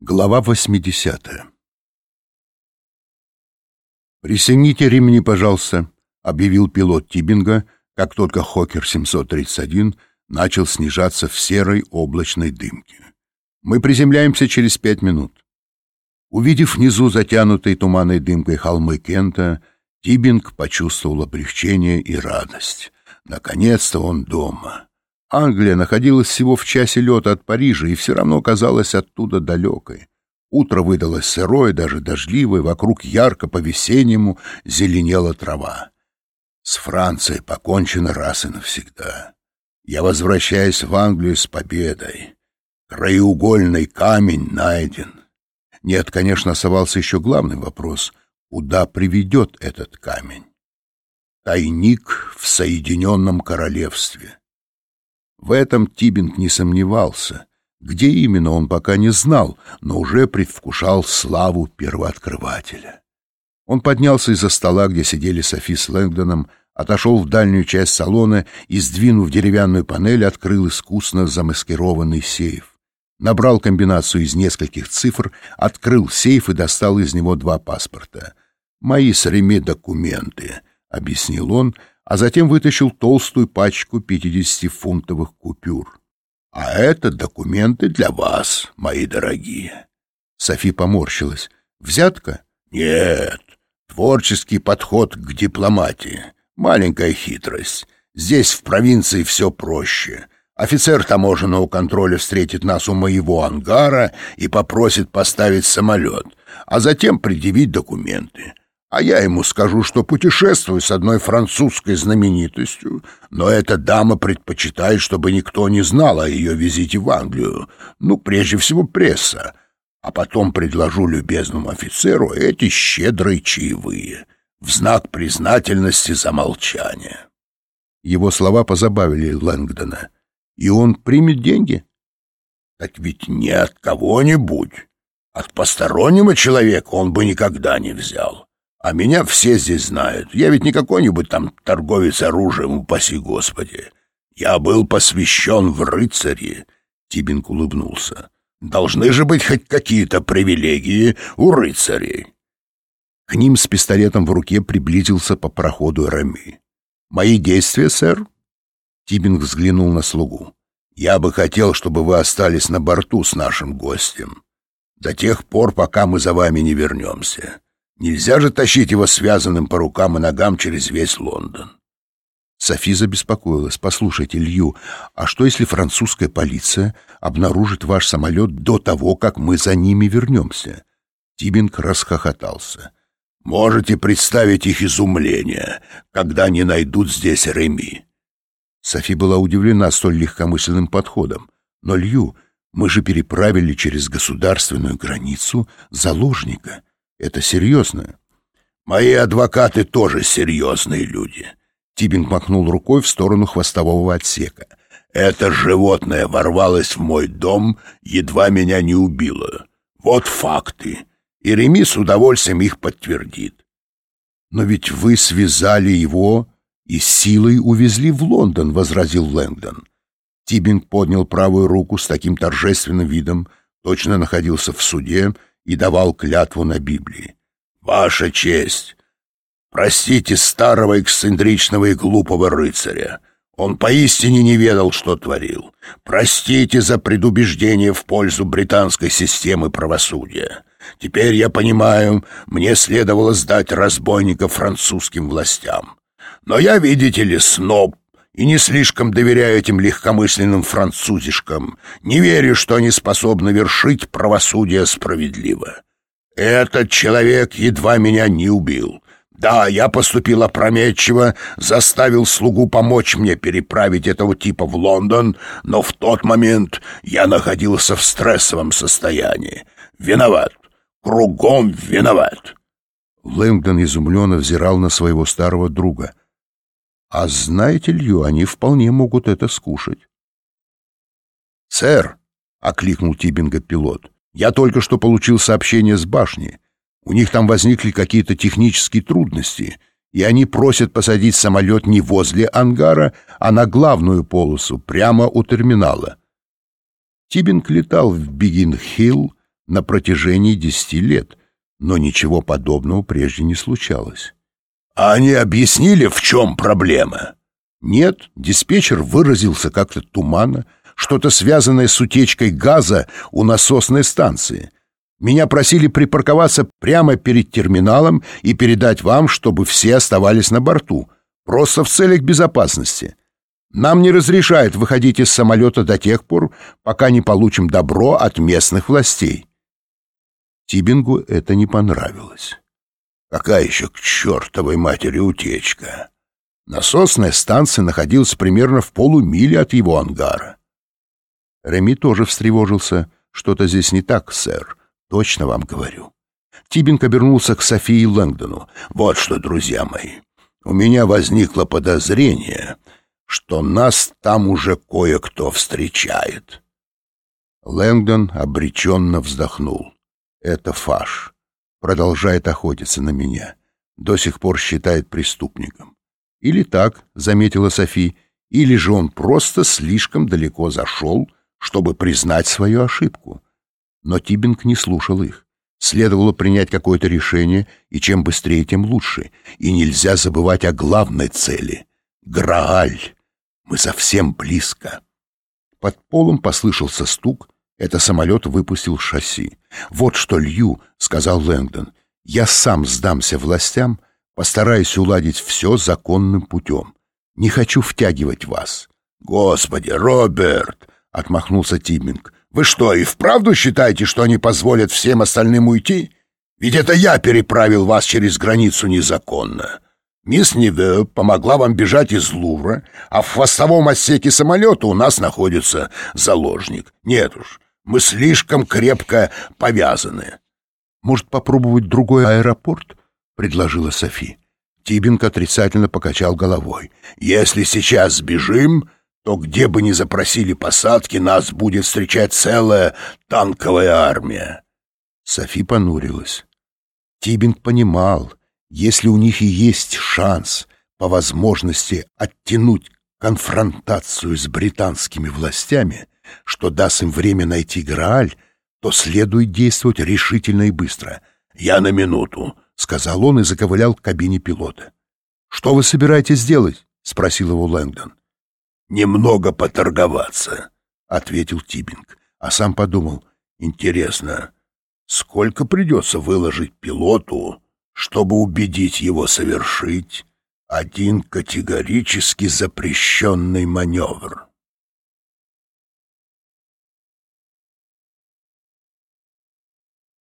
Глава 80 «Присягните ремни, пожалуйста», — объявил пилот Тибинга, как только Хокер-731 начал снижаться в серой облачной дымке. «Мы приземляемся через пять минут». Увидев внизу затянутые туманной дымкой холмы Кента, Тибинг почувствовал облегчение и радость. Наконец-то он дома. Англия находилась всего в часе лета от Парижа и все равно казалась оттуда далекой. Утро выдалось сырое, даже дождливое, вокруг ярко по-весеннему зеленела трава. С Францией покончено раз и навсегда. Я возвращаюсь в Англию с победой. Краеугольный камень найден. Нет, конечно, оставался еще главный вопрос — куда приведет этот камень? Тайник в Соединенном Королевстве. В этом Тибинг не сомневался. Где именно он пока не знал, но уже предвкушал славу первооткрывателя. Он поднялся из-за стола, где сидели Софи с Лэнгдоном, отошел в дальнюю часть салона и, сдвинув деревянную панель, открыл искусно замаскированный сейф. Набрал комбинацию из нескольких цифр, открыл сейф и достал из него два паспорта. «Мои с документы», — объяснил он, — а затем вытащил толстую пачку 50-фунтовых купюр. «А это документы для вас, мои дорогие». Софи поморщилась. «Взятка?» «Нет, творческий подход к дипломатии. Маленькая хитрость. Здесь, в провинции, все проще». Офицер таможенного контроля встретит нас у моего ангара и попросит поставить самолет, а затем предъявить документы. А я ему скажу, что путешествую с одной французской знаменитостью, но эта дама предпочитает, чтобы никто не знал о ее визите в Англию. Ну, прежде всего, пресса. А потом предложу любезному офицеру эти щедрые чаевые в знак признательности за молчание. Его слова позабавили Лэнгдона. И он примет деньги? Так ведь не от кого-нибудь. От постороннего человека он бы никогда не взял. А меня все здесь знают. Я ведь не какой-нибудь там торговец оружием, упаси Господи. Я был посвящен в рыцари. Тибинг улыбнулся. Должны же быть хоть какие-то привилегии у рыцарей. К ним с пистолетом в руке приблизился по проходу Рами. «Мои действия, сэр?» Тибинг взглянул на слугу. «Я бы хотел, чтобы вы остались на борту с нашим гостем. До тех пор, пока мы за вами не вернемся. Нельзя же тащить его связанным по рукам и ногам через весь Лондон. Софи забеспокоилась. «Послушайте, Лью, а что, если французская полиция обнаружит ваш самолет до того, как мы за ними вернемся?» Тибинг расхохотался. «Можете представить их изумление, когда они найдут здесь Реми?» Софи была удивлена столь легкомысленным подходом. «Но, Лью, мы же переправили через государственную границу заложника. Это серьезно. Мои адвокаты тоже серьезные люди. Тибинг махнул рукой в сторону хвостового отсека. Это животное ворвалось в мой дом, едва меня не убило. Вот факты. И Реми с удовольствием их подтвердит. Но ведь вы связали его и силой увезли в Лондон, возразил Лэнгдон. Тибинг поднял правую руку с таким торжественным видом, точно находился в суде и давал клятву на Библии. «Ваша честь! Простите старого эксцентричного и глупого рыцаря. Он поистине не ведал, что творил. Простите за предубеждение в пользу британской системы правосудия. Теперь я понимаю, мне следовало сдать разбойника французским властям. Но я, видите ли, сноб, и не слишком доверяю этим легкомысленным французишкам, не верю, что они способны вершить правосудие справедливо. Этот человек едва меня не убил. Да, я поступил опрометчиво, заставил слугу помочь мне переправить этого типа в Лондон, но в тот момент я находился в стрессовом состоянии. Виноват. Кругом виноват. Лэнгдон изумленно взирал на своего старого друга — а знаете ли, они вполне могут это скушать. «Сэр!» — окликнул Тибинга пилот. «Я только что получил сообщение с башни. У них там возникли какие-то технические трудности, и они просят посадить самолет не возле ангара, а на главную полосу, прямо у терминала». Тибинг летал в Бигин-Хилл, на протяжении десяти лет, но ничего подобного прежде не случалось. А они объяснили, в чем проблема? Нет, диспетчер выразился как-то туманно, что-то связанное с утечкой газа у насосной станции. Меня просили припарковаться прямо перед терминалом и передать вам, чтобы все оставались на борту, просто в целях безопасности. Нам не разрешают выходить из самолета до тех пор, пока не получим добро от местных властей. Тибингу это не понравилось. Какая еще к чертовой матери утечка? Насосная станция находилась примерно в полумиле от его ангара. Реми тоже встревожился. Что-то здесь не так, сэр. Точно вам говорю. Тибинг обернулся к Софии Лэнгдону. «Вот что, друзья мои, у меня возникло подозрение, что нас там уже кое-кто встречает». Лэнгдон обреченно вздохнул. «Это фаш. Продолжает охотиться на меня. До сих пор считает преступником. Или так, заметила Софи, или же он просто слишком далеко зашел, чтобы признать свою ошибку. Но Тибинг не слушал их. Следовало принять какое-то решение, и чем быстрее, тем лучше. И нельзя забывать о главной цели — Грааль. Мы совсем близко. Под полом послышался стук, это самолет выпустил шасси. «Вот что, Лью», — сказал Лэнгдон, — «я сам сдамся властям, постараюсь уладить все законным путем. Не хочу втягивать вас». «Господи, Роберт!» — отмахнулся Тимминг. Вы что, и вправду считаете, что они позволят всем остальным уйти? Ведь это я переправил вас через границу незаконно. Мисс Ниве помогла вам бежать из Лувра, а в хвостовом отсеке самолета у нас находится заложник. Нет уж, мы слишком крепко повязаны. Может, попробовать другой аэропорт? — предложила Софи. Тибинг отрицательно покачал головой. «Если сейчас сбежим, то где бы ни запросили посадки, нас будет встречать целая танковая армия. Софи понурилась. Тибинг понимал, если у них и есть шанс по возможности оттянуть конфронтацию с британскими властями, что даст им время найти Грааль, то следует действовать решительно и быстро. «Я на минуту», — сказал он и заковылял к кабине пилота. «Что вы собираетесь делать?» — спросил его Лэнгдон немного поторговаться, — ответил Тибинг, а сам подумал, интересно, сколько придется выложить пилоту, чтобы убедить его совершить один категорически запрещенный маневр.